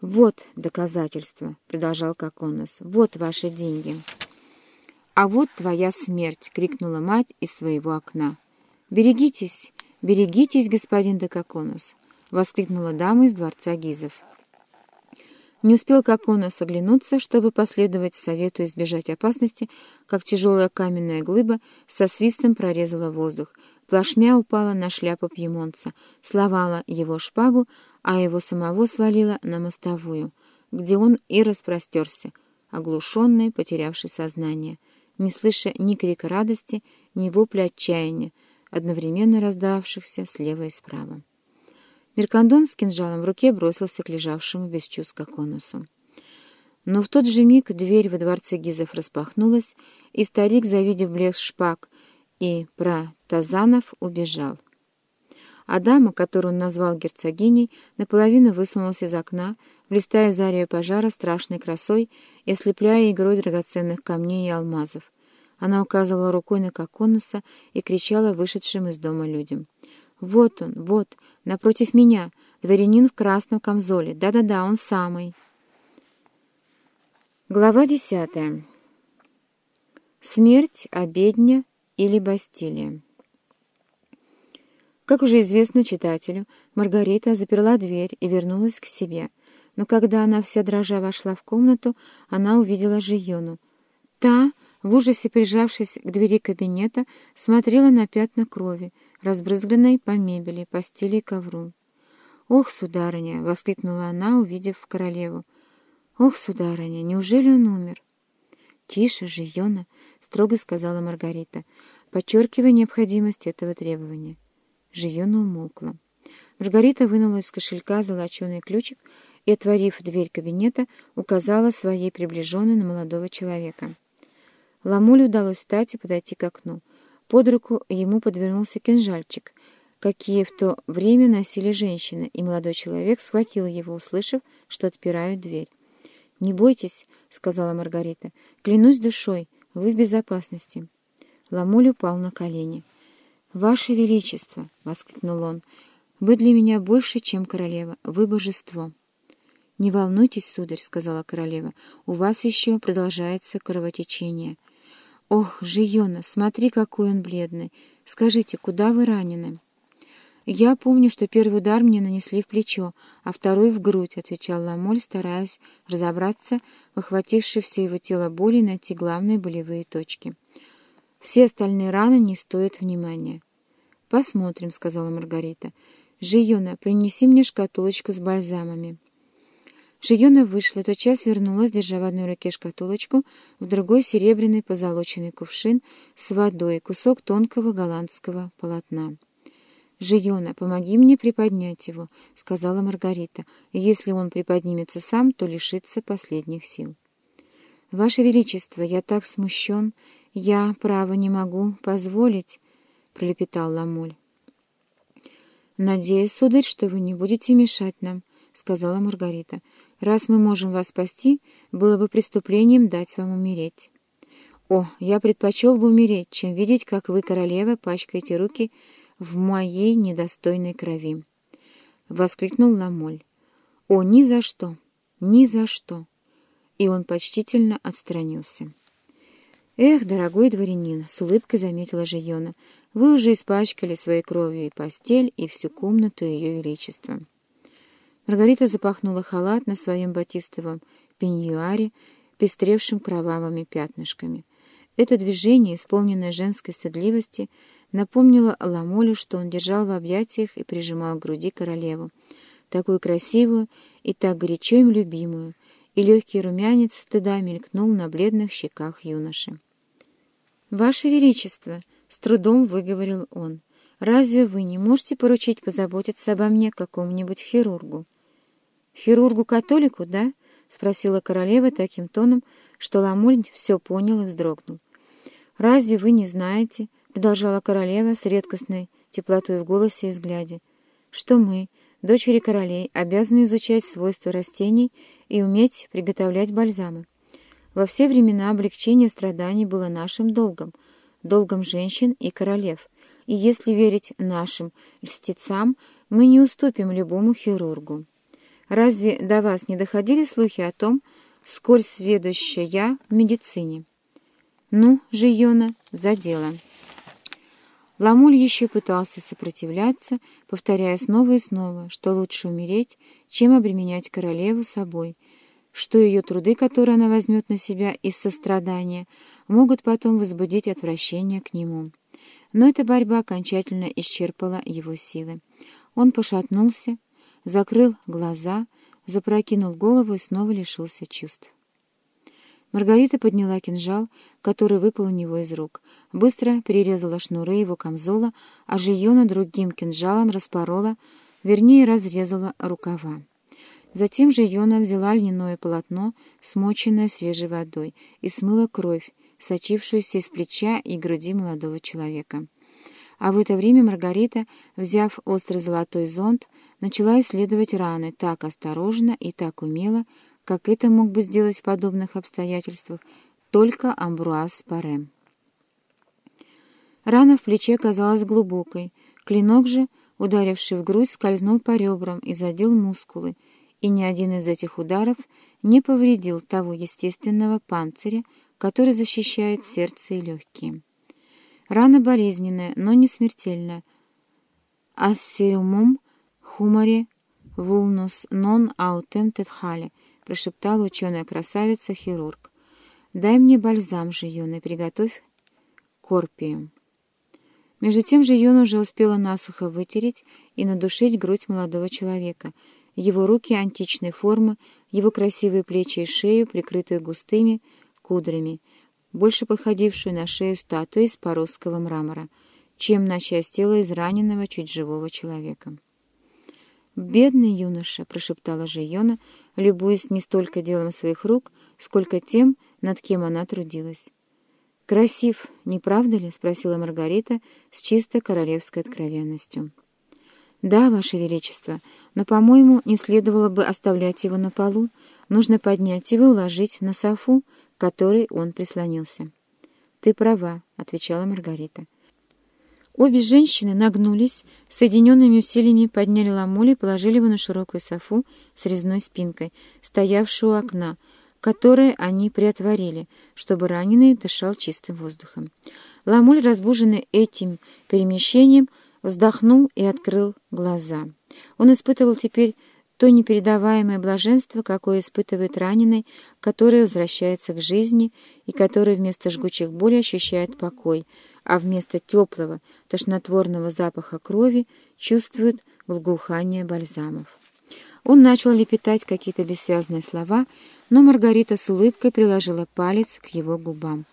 «Вот доказательство», — продолжал Коконос, — «вот ваши деньги». «А вот твоя смерть!» — крикнула мать из своего окна. «Берегитесь, берегитесь, господин Декаконос!» — воскликнула дама из дворца Гизов. Не успел Коконос оглянуться, чтобы последовать совету избежать опасности, как тяжелая каменная глыба со свистом прорезала воздух, плашмя упала на шляпу пьемонца, сломала его шпагу, а его самого свалила на мостовую, где он и распростерся, оглушенный, потерявший сознание — не слыша ни крика радости, ни вопля отчаяния, одновременно раздавшихся слева и справа. Меркандон с кинжалом в руке бросился к лежавшему без чувств конусу. Но в тот же миг дверь во дворце Гизов распахнулась, и старик, завидев блеск шпаг и про Тазанов, убежал. А дама, которую он назвал герцогиней, наполовину высунулась из окна, блистая заре пожара страшной красой и ослепляя игрой драгоценных камней и алмазов. Она указывала рукой на Коконуса и кричала вышедшим из дома людям. «Вот он, вот, напротив меня, дворянин в красном камзоле. Да-да-да, он самый». Глава десятая. Смерть, обедня или Бастилия. Как уже известно читателю, Маргарита заперла дверь и вернулась к себе. Но когда она вся дрожа вошла в комнату, она увидела Жиону. Та, в ужасе прижавшись к двери кабинета, смотрела на пятна крови, разбрызганной по мебели, постели и ковру. «Ох, сударыня!» — воскликнула она, увидев королеву. «Ох, сударыня, неужели он умер?» «Тише, Жиона!» — строго сказала Маргарита, подчеркивая необходимость этого требования. Живена умолкла. Маргарита вынула из кошелька золоченый ключик и, отворив дверь кабинета, указала своей приближенной на молодого человека. Ламуле удалось встать и подойти к окну. Под руку ему подвернулся кинжальчик, какие в то время носили женщины, и молодой человек схватил его, услышав, что отпирают дверь. «Не бойтесь», — сказала Маргарита, — «клянусь душой, вы в безопасности». Ламуль упал на колени. «Ваше Величество!» — воскликнул он. «Вы для меня больше, чем королева. Вы божество!» «Не волнуйтесь, сударь», — сказала королева. «У вас еще продолжается кровотечение». «Ох, Жиона, смотри, какой он бледный! Скажите, куда вы ранены?» «Я помню, что первый удар мне нанесли в плечо, а второй — в грудь», — отвечал Ламоль, стараясь разобраться в охватившей все его тело боли и найти главные болевые точки. «Все остальные раны не стоят внимания». «Посмотрим», — сказала Маргарита. «Жиона, принеси мне шкатулочку с бальзамами». Жиона вышла, тотчас вернулась, держа в одной руке шкатулочку, в другой — серебряный позолоченный кувшин с водой, кусок тонкого голландского полотна. «Жиона, помоги мне приподнять его», — сказала Маргарита. «Если он приподнимется сам, то лишится последних сил». «Ваше Величество, я так смущен, я, право, не могу позволить...» пролепетал Ламоль. «Надеюсь, сударь, что вы не будете мешать нам», — сказала Маргарита. «Раз мы можем вас спасти, было бы преступлением дать вам умереть». «О, я предпочел бы умереть, чем видеть, как вы, королева, пачкаете руки в моей недостойной крови», — воскликнул Ламоль. «О, ни за что, ни за что!» И он почтительно отстранился. «Эх, дорогой дворянин!» — с улыбкой заметила Жиона. «Вы уже испачкали своей кровью и постель, и всю комнату Ее Величества». Маргарита запахнула халат на своем батистовом пеньюаре, пестревшим кровавыми пятнышками. Это движение, исполненное женской стыдливости, напомнило Ламолю, что он держал в объятиях и прижимал к груди королеву, такую красивую и так горячо им любимую, и легкий румянец стыда мелькнул на бледных щеках юноши. «Ваше Величество!» — с трудом выговорил он. «Разве вы не можете поручить позаботиться обо мне какому-нибудь хирургу?» «Хирургу-католику, да?» — спросила королева таким тоном, что Ламуль все понял и вздрогнул. «Разве вы не знаете?» — продолжала королева с редкостной теплотой в голосе и взгляде, «что мы, дочери королей, обязаны изучать свойства растений и уметь приготовлять бальзамы. Во все времена облегчение страданий было нашим долгом, долгом женщин и королев, и если верить нашим льстецам, мы не уступим любому хирургу. Разве до вас не доходили слухи о том, сколь сведущая в медицине? Ну, Жиона, за дело. Ламуль еще пытался сопротивляться, повторяя снова и снова, что лучше умереть, чем обременять королеву собой, что ее труды, которые она возьмет на себя из сострадания, могут потом возбудить отвращение к нему. Но эта борьба окончательно исчерпала его силы. Он пошатнулся, закрыл глаза, запрокинул голову и снова лишился чувств. Маргарита подняла кинжал, который выпал у него из рук, быстро перерезала шнуры его камзола, а Жиона другим кинжалом распорола, вернее, разрезала рукава. Затем Жиона взяла льняное полотно, смоченное свежей водой, и смыла кровь, сочившуюся из плеча и груди молодого человека. А в это время Маргарита, взяв острый золотой зонт, начала исследовать раны так осторожно и так умело, как это мог бы сделать в подобных обстоятельствах только Амбруаз Парем. Рана в плече казалась глубокой, клинок же, ударивший в грудь, скользнул по ребрам и задел мускулы, и ни один из этих ударов не повредил того естественного панциря, который защищает сердце и легкие. Рана болезненная, но не смертельная. «Ассерумум хумаре вулнус нон аутем тетхале», прошептала ученая красавица-хирург. «Дай мне бальзам, же, Жион, приготовь корпием». Между тем же Юн уже успела насухо вытереть и надушить грудь молодого человека, его руки античной формы, его красивые плечи и шею, прикрытые густыми кудрями, больше походившую на шею статуи из поросского мрамора, чем на часть тела израненного, чуть живого человека. «Бедный юноша!» — прошептала же Йона, любуясь не столько делом своих рук, сколько тем, над кем она трудилась. «Красив, не правда ли?» — спросила Маргарита с чисто королевской откровенностью. «Да, Ваше Величество, но, по-моему, не следовало бы оставлять его на полу. Нужно поднять его и уложить на софу, к которой он прислонился». «Ты права», — отвечала Маргарита. Обе женщины нагнулись, соединенными усилиями подняли ламоли и положили его на широкую софу с резной спинкой, стоявшую у окна, которое они приотворили, чтобы раненый дышал чистым воздухом. Ламуль, разбуженный этим перемещением, вздохнул и открыл глаза. Он испытывал теперь то непередаваемое блаженство, какое испытывает раненый, который возвращается к жизни и который вместо жгучих болей ощущает покой, а вместо теплого, тошнотворного запаха крови чувствует благоухание бальзамов. Он начал лепетать какие-то бессвязные слова, но Маргарита с улыбкой приложила палец к его губам.